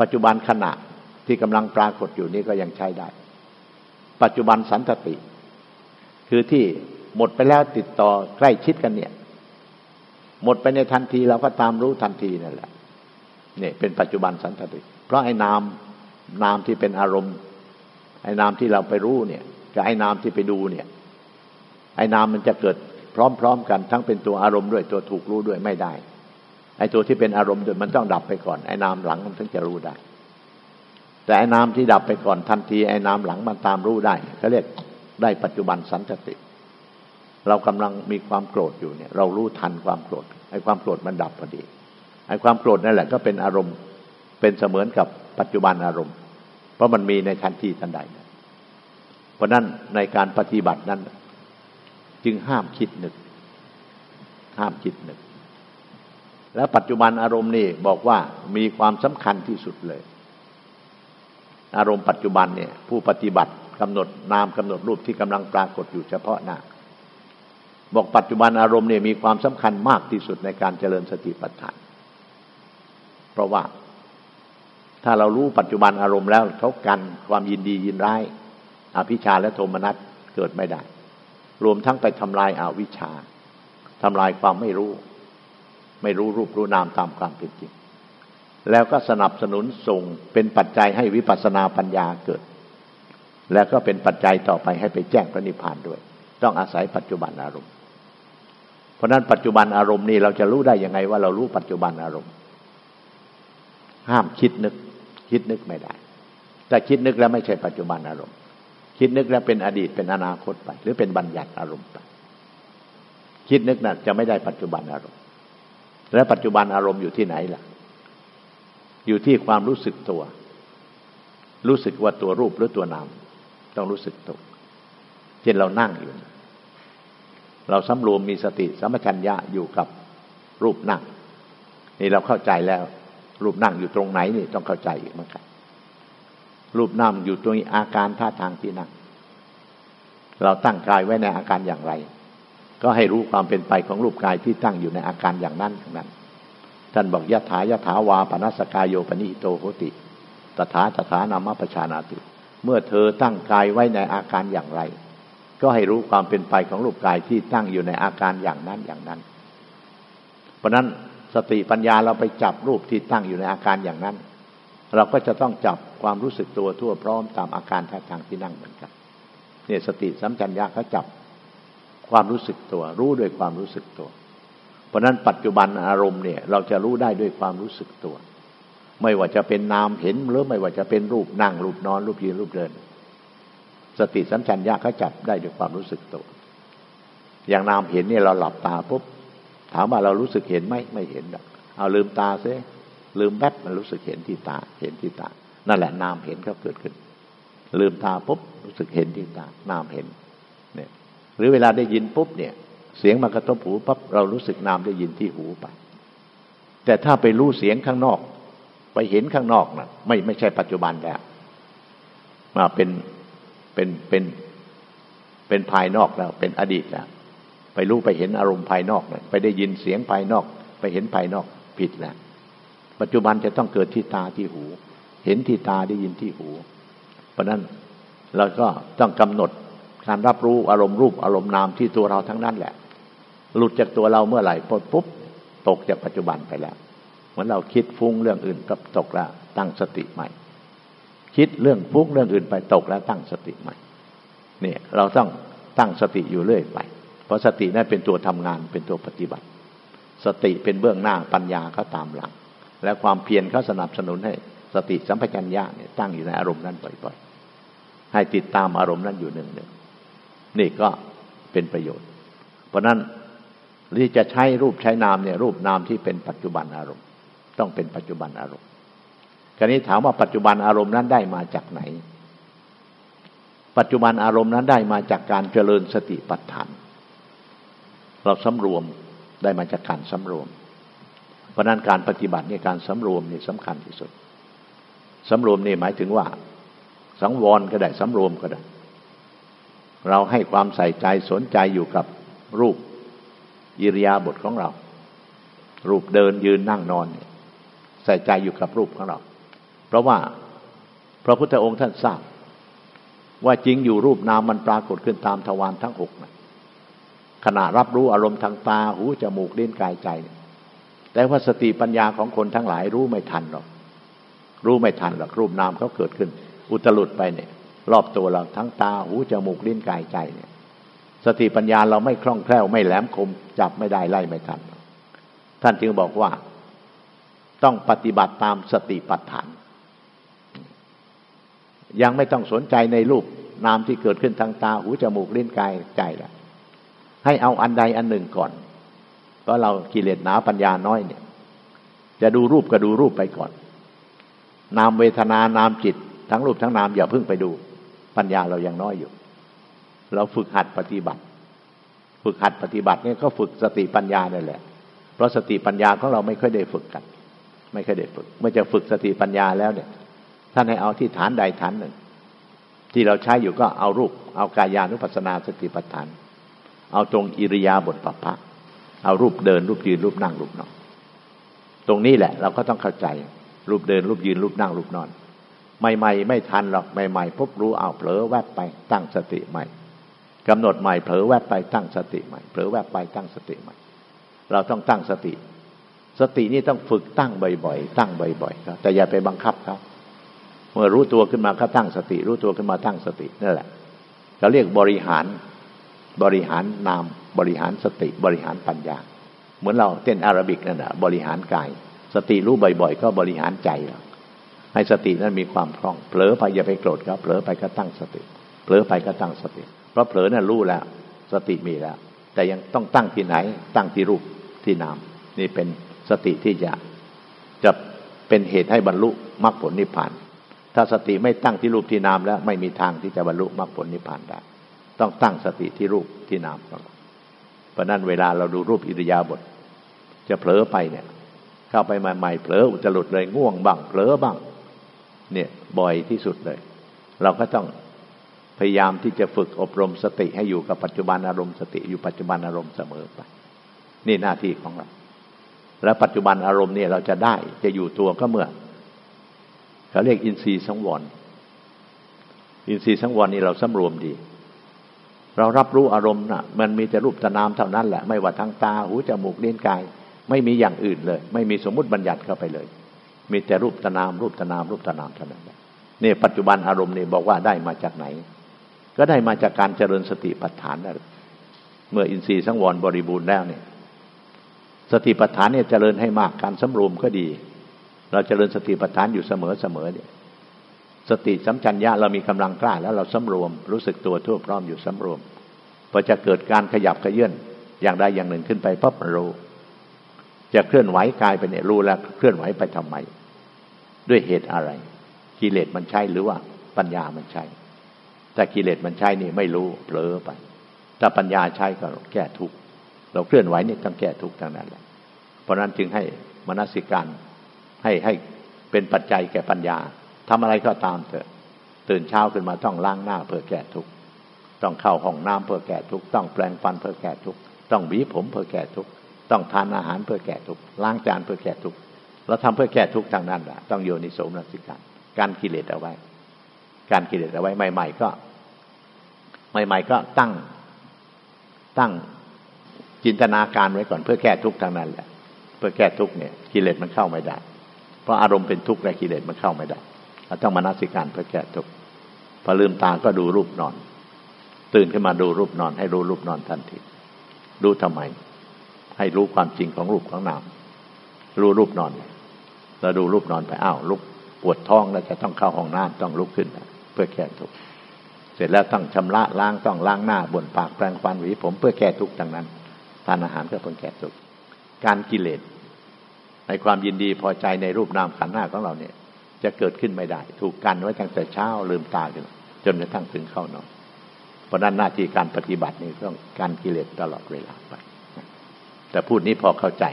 ปัจจุบันขณะที่กำลังปรากฏอยู่นี้ก็ยังใช้ได้ ปัจจุบันสันตติ คือที่หมดไปแล้วติดต่อใกล้ชิดกันเนี่ย หมดไปในทันทีเราก็ตามรู้ทันทีนั่นแหละเนี่ยเป็นปัจจุบันสันตติ เพราะไอ้นาม นามที่เป็นอารมณ์ไอ้นามที่เราไปรู้เนี่ยกับไอ้นามที่ไปดูเนี่ย ไอ้นามมันจะเกิดพร้อม ๆ กันทั้งเป็นตัวอารมณ์ด้วยตัวถูกรู้ด้วยไม่ได้ ไอ้ตัวที่เป็นอารมณ์ด้วยมันต้องดับไปก่อนไอ้นามหลังมันถึงจะรู้ได้ แต่ไอ้นามที่ดับไปก่อนทันทีไอ้นามหลังมันตามรู้ได้เขาเรียกได้ปัจจุบันสันตติเรากำลังมีความโกรธอยู่เนี่ย เรารู้ทันความโกรธไอ้ความโกรธมันดับพอดีไอ้ความโกรธนั่นแหละก็เป็นอารมณ์ เป็นเสมือนกับปัจจุบันอารมณ์ เพราะมันมีในทันทีทันใด เพราะนั้นในการปฏิบัตินั้น จึงห้ามคิดนึก ห้ามคิดนึก แล้วปัจจุบันอารมณ์นี่บอกว่ามีความสำคัญที่สุดเลย อารมณ์ปัจจุบันเนี่ยผู้ปฏิบัติกำหนดนามกำหนดรูปที่กำลังปรากฏอยู่เฉพาะหน้าบอกปัจจุบันอารมณ์เนี่ยมีความสำคัญมากที่สุดในการเจริญสติปัฏฐาน เพราะว่า ถ้าเรารู้ปัจจุบันอารมณ์แล้วเขากันความยินดียินร้ายอาภิชาและโทมนัสเกิดไม่ได้ รวมทั้งไปทำลายอาวิชชาทำลายความไม่รู้ ไม่รู้รูปรู้นามตามความเป็นจริง แล้วก็สนับสนุนส่งเป็นปัจจัยให้วิปัสสนาปัญญาเกิด แล้วก็เป็นปัจจัยต่อไปให้ไปแจ้งพระนิพพานด้วย ต้องอาศัยปัจจุบันอารมณ์ เพราะนั้นปัจจุบันอารมณ์นี้เราจะรู้ได้ยังไงว่าเรารู้ปัจจุบันอารมณ์ ห้ามคิดนึก คิดนึกไม่ได้ แต่คิดนึกแล้วไม่ใช่ปัจจุบันอารมณ์ คิดนึกแล้วเป็นอดีตเป็นอนาคตไป หรือเป็นบัญญัติอารมณ์ไป คิดนึกนั้นจะไม่ได้ปัจจุบันอารมณ์ แล้วปัจจุบันอารมณ์อยู่ที่ไหนล่ะ อยู่ที่ความรู้สึกตัว รู้สึกว่าตัวรูปหรือตัวนามต้องรู้สึกตัวเช่นเรานั่งอยู่ เราสำรวมมีสติสัมปชัญญะอยู่กับรูปนั่ง นี่เราเข้าใจแล้ว รูปนั่งอยู่ตรงไหนนี่ต้องเข้าใจอีกเหมือนกันรูปนามอยู่ตรงอาการท่าทางที่นั่ง เราตั้งกายไว้ในอาการอย่างไร ก็ให้รู้ความเป็นไปของรูปกายที่ตั้งอยู่ในอาการอย่างนั้นอย่างนั้น ท่านบอกยะถายะถาวาปนัสกายโยปนิโตโหติตถาตถานามปชานาติ เมื่อเธอตั้งกายไว้ในอาการอย่างไร ก็ให้รู้ความเป็นไปของรูปกายที่ตั้งอยู่ในอาการอย่างนั้นอย่างนั้น เพราะนั้น สติปัญญาเราไปจับรูปที่ตั้งอยู่ในอาการอย่างนั้น เราก็จะต้องจับความรู้สึกตัวทั่วพร้อมตามอาการท่าทางที่นั่งเหมือนกันเนี่ยสติสัมจัญญาเขาจับความรู้สึกตัว รู้ด้วยความรู้สึกตัว เพราะนั้นปัจจุบันอารมณ์เนี่ยเราจะรู้ได้ด้วยความรู้สึกตัว ไม่ว่าจะเป็นนามเห็นหรือไม่ว่าจะเป็นรูปนั่งรูปนอนรูปยืนรูปเดิน สติสัมจัญญาเขาจับได้ด้วยความรู้สึกตัว อย่างนามเห็นเนี่ยเราหลับตาปุ๊บ ถามว่าเรารู้สึกเห็นไหมไม่เห็นเอาลืมตาเสียลืมแป๊บมันรู้สึกเห็นที่ตา เห็นที่ตา นั่นแหละนามเห็นเขาเกิดขึ้น ลืมตาปุ๊บรู้สึกเห็นที่ตานามเห็นเนี่ยหรือเวลาได้ยินปุ๊บเนี่ย เสียงมากระทบหูปั๊บเรารู้สึกนามได้ยินที่หูไป แต่ถ้าไปรู้เสียงข้างนอก ไปเห็นข้างนอกนะ่ะ ไม่ไม่ใช่ปัจจุบันแล้วมาเป็นเป็นเป็นเป็นภายนอกแล้ว เป็นอดีตแล้ว ไปรู้ไปเห็นอารมณ์ภายนอกเลยไปได้ยินเสียงภายนอก ไปเห็นภายนอกผิดแล้วปัจจุบันจะต้องเกิดที่ตาที่หู เห็นที่ตาได้ยินที่หู เพราะนั้นเราก็ต้องกำหนดการรับรู้อารมณ์รูปอารมณ์นามที่ตัวเราทั้งนั้นแหละ หลุดจากตัวเราเมื่อไหร่พอปุ๊บตกจากปัจจุบันไปแล้วเหมือนเราคิดฟุ้งเรื่องอื่นก็ตกแล้วตั้งสติใหม่ คิดเรื่องฟุ้งเรื่องอื่นไปตกแล้วตั้งสติใหม่เนี่ยเราต้องตั้งสติอยู่เรื่อยไป เพราะสตินั่นเป็นตัวทำงานเป็นตัวปฏิบัติ สติเป็นเบื้องหน้าปัญญาเขาตามหลัง และความเพียรเขาสนับสนุนให้สติสัมปชัญญะเนี่ยตั้งอยู่ในอารมณ์นั้นบ่อยๆ ให้ติดตามอารมณ์นั้นอยู่หนึ่งหนึ่งนี่ก็เป็นประโยชน์ เพราะนั้นที่จะใช้รูปใช้นามเนี่ยรูปนามที่เป็นปัจจุบันอารมณ์ ต้องเป็นปัจจุบันอารมณ์คราวนี้ถามว่าปัจจุบันอารมณ์นั้นได้มาจากไหน ปัจจุบันอารมณ์นั้นได้มาจากการเจริญสติปัฏฐาน เราสำรวมได้มาจากการสำรวม เพราะนั้นการปฏิบัติในการสำรวมนี่สำคัญที่สุดสำรวมนี่หมายถึงว่า สังวรก็ได้สำรวมก็ได้ เราให้ความใส่ใจสนใจอยู่กับรูปยิริยาบทของเรา รูปเดินยืนนั่งนอนเนี่ยใส่ใจอยู่กับรูปของเรา เพราะว่าพระพุทธองค์ท่านทราบ ว่าจริงอยู่รูปนามมันปรากฏขึ้นตามทวารทั้งหกนะ ขณะรับรู้อารมณ์ทางตาหูจมูกเลิ้นกายใจแต่ว่าสติปัญญาของคนทั้งหลายรู้ไม่ทันหรอก รู้ไม่ทันหรอกรูปนามเขาเกิดขึ้น อุตลุดไปเนี่ย รอบตัวเราทั้งตาหูจมูกลิ้นกายใจเนี่ย สติปัญญาเราไม่คล่องแคล่วไม่แหลมคม จับไม่ได้ไล่ไม่ทัน ท่านจึงบอกว่า ต้องปฏิบัติตามสติปัฏฐาน ยังไม่ต้องสนใจในรูปนามที่เกิดขึ้นทางตาหูจมูกลิ้นกายใจล้ว ให้เอาอันใดอันหนึ่งก่อน เพราะเรากิเลสหนาปัญญาน้อยเนี่ย จะดูรูปก็ดูรูปไปก่อน นามเวทนานามจิต ทั้งรูปทั้งนามอย่าเพิ่งไปดู ปัญญาเรายังน้อยอยู่ เราฝึกหัดปฏิบัติ ฝึกหัดปฏิบัติเนี่ยก็ฝึกสติปัญญานี่แหละ เพราะสติปัญญาของเราไม่ค่อยได้ฝึกกัน ไม่ค่อยได้ฝึก เมื่อจะฝึกสติปัญญาแล้วเนี่ย ท่านให้เอาที่ฐานใดฐานหนึ่ง ที่เราใช้อยู่ก็เอารูป เอากายานุปัสสนาสติปัฏฐาน เอาตรงอิริยาบถปภะเอารูปเดิน รูปยืนรูปนั่งรูปนอน ตรงนี้แหละ เราก็ต้องเข้าใจ รูปเดิน รูปยืนรูปนั่งรูปนอน ใหม่ๆไม่ทันหรอกใหม่ๆพบรู้เอาเผลอแวบไปตั้งสติใหม่กำหนดใหม่เผลอแวบไปตั้งสติใหม่เผลอแวบไปตั้งสติใหม่ เราต้องตั้งสติ สตินี่ต้องฝึกตั้งบ่อยๆตั้งบ่อยๆครับแต่อย่าไปบังคับครับเมื่อรู้ตัวขึ้นมาก็ตั้งสติ รู้ตัวขึ้นมาตั้งสตินั่นแหละเขาเรียกบริหาร บริหารนามบริหารสติบริหารปัญญา เหมือนเราเต้นอาราบิกนั่นแหะบริหารกาย สติรู้บ่อยๆ ก็บริหารใจเราให้สตินั้นมีความคล่อง เผลอไปอย่าไปโกรธครับเผลอไปก็ตั้งสติ เผลอไปก็ตั้งสติ เพราะเผลอนั้นรู้แล้ว สติมีแล้ว แต่ยังต้องตั้งที่ไหน ตั้งที่รูปที่นาม นี่เป็นสติที่จะจะเป็นเหตุให้บรรลุมรรคผลนิพพาน ถ้าสติไม่ตั้งที่รูปที่นามแล้วไม่มีทางที่จะบรรลุมรรคผลนิพพานได้ ต้องตั้งสติที่รูปที่นามก่อนเพราะนั้นเวลาเราดูรูปอิริยาบถจะเผลอไปเนี่ย เข้าไปใหม่ๆเผลออุจลุดเลยง่วงบ้างเผลอบ้าง เนี่ยบ่อยที่สุดเลย เราก็ต้องพยายามที่จะฝึกอบรมสติให้อยู่กับปัจจุบันอารมณ์สติอยู่ปัจจุบันอารมณ์เสมอไป นี่หน้าที่ของเรา แล้วปัจจุบันอารมณ์เนี่ยเราจะได้จะอยู่ตัวก็เมื่อเขาเรียกอินทรีย์สังวรอินทรีย์สังวรนี่เราสำรวมดี เรารับรู้อารมณ์นะ่ะ มันมีแต่รูปตนามเท่านั้นแหละ ไม่ว่าทางตาหูจมูกลิ้นกาย ไม่มีอย่างอื่นเลย ไม่มีสมมติบัญญัติเข้าไปเลย มีแต่รูปตนาม รูปตนาม รูปตนามเท่านั้นแหละนี่ปัจจุบันอารมณ์นี่บอกว่าได้มาจากไหน ก็ได้มาจากการเจริญสติปัฏฐานนั่นเมื่ออินทรีย์สังวรบริบูรณ์แล้วเนี่ย สติปัฏฐานเนี่ยเจริญให้มากการสำรวมก็ดี เราเจริญสติปัฏฐานอยู่เสมอเสมอเนี่ย สติสัมจัญญะเรามีกำลังกล้าแล้วเราสำรวม รู้สึกตัวทั่วพร้อมอยู่สำรวมพอจะเกิดการขยับขยื่นอย่างใดอย่างหนึ่งขึ้นไปปั๊บรู้จะเคลื่อนไหวกายไปเนี่ยรู้แล้วเคลื่อนไหวไปทำไม ด้วยเหตุอะไร กิเลสมันใช่หรือว่าปัญญามันใช่ถ้ากิเลสมันใช่นี่ไม่รู้เผลอไป ถ้าปัญญาใช่ก็แก้ทุกข์เราเคลื่อนไหวนี่ต้องแก้ทุกข์ทางนั้นแหละเพราะนั้นจึงให้มนสิการให้ให้เป็นปัจจัยแก่ปัญญา ทำอะไรก็ตามเถอะ ตื่นเช้าขึ้นมาต้องล้างหน้าเพื่อแก้ทุกข์ต้องเข้าห้องน้ำเพื่อแก้ทุกข์ต้องแปลงฟันเพื่อแก้ทุกข์ต้องหวีผมเพื่อแก้ทุกข์ต้องทานอาหารเพื่อแก้ทุกข์ล้างจานเพื่อแก้ทุกข์เราทำเพื่อแก้ทุกข์ทางนั้นแหละต้องโยนิโสมนสิการการกิเลสเอาไว้ การกิเลสเอาไว้ใหม่ ๆ ก็ ใหม่ ๆ ก็ตั้งตั้งจินตนาการไว้ก่อนเพื่อแก้ทุกข์ทางนั้นแหละ เพื่อแก้ทุกข์เนี่ยกิเลสมันเข้าไม่ได้ เพราะอารมณ์เป็นทุกข์และกิเลสมันเข้าไม่ได้ เราต้องมานัสิการเพื่อแก้ทุกข์พอลืมตาก็ดูรูปนอน ตื่นขึ้นมาดูรูปนอน ให้รู้รูปนอนทันทีรู้ทำไม ให้รู้ความจริงของรูปของนามรู้รูปนอนเราดูรูปนอนไปอ้าวลุกปวดท้องแล้วจะต้องเข้าห้องน้ำต้องลุกขึ้น เพื่อแก้ทุกข์เสร็จแล้วต้องชำระล้างต้องล้างหน้าบนปากแปรงฟันหวีผมเพื่อแก้ทุกข์ดังนั้นทานอาหารก็เพื่อแก้ทุกข์การกิเลสในความยินดีพอใจในรูปนามขันธ์หน้าของเราเนี่ย จะเกิดขึ้นไม่ได้ ถูกกันไว้ตั้งแต่เช้าลืมตาจนจนกระทั่งถึงเข้านอนเพราะนั้นหน้าที่การปฏิบัตินี่ต้องการกิเลสตลอดเวลาไปแต่พูดนี้พอเข้าใจ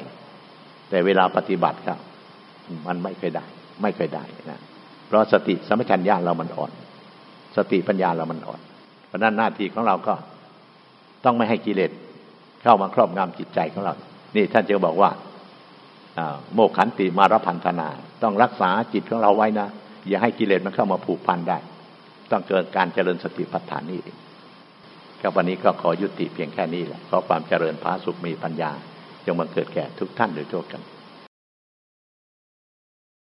แต่เวลาปฏิบัติครับมันไม่เคยได้ ไม่เคยได้นะเพราะสติสมัชัญญาเรามันอ่อน สติปัญญาเรามันอ่อน เพราะนั้นหน้าที่ของเราก็ต้องไม่ให้กิเลสเข้ามาครอบงำจิตใจของเรา นี่ท่านจะบอกว่า โมกขันติมารพันธนา ต้องรักษาจิตของเราไว้นะ อย่าให้กิเลสมันเข้ามาผูกพันได้ ต้องเกิดการเจริญสติปัฏฐานนี่ครับวันนี้ก็ขอยุติเพียงแค่นี้แหละขอความเจริญพาสุขมีปัญญาจงมาเกิดแก่ทุกท่านโดยทั่วกัน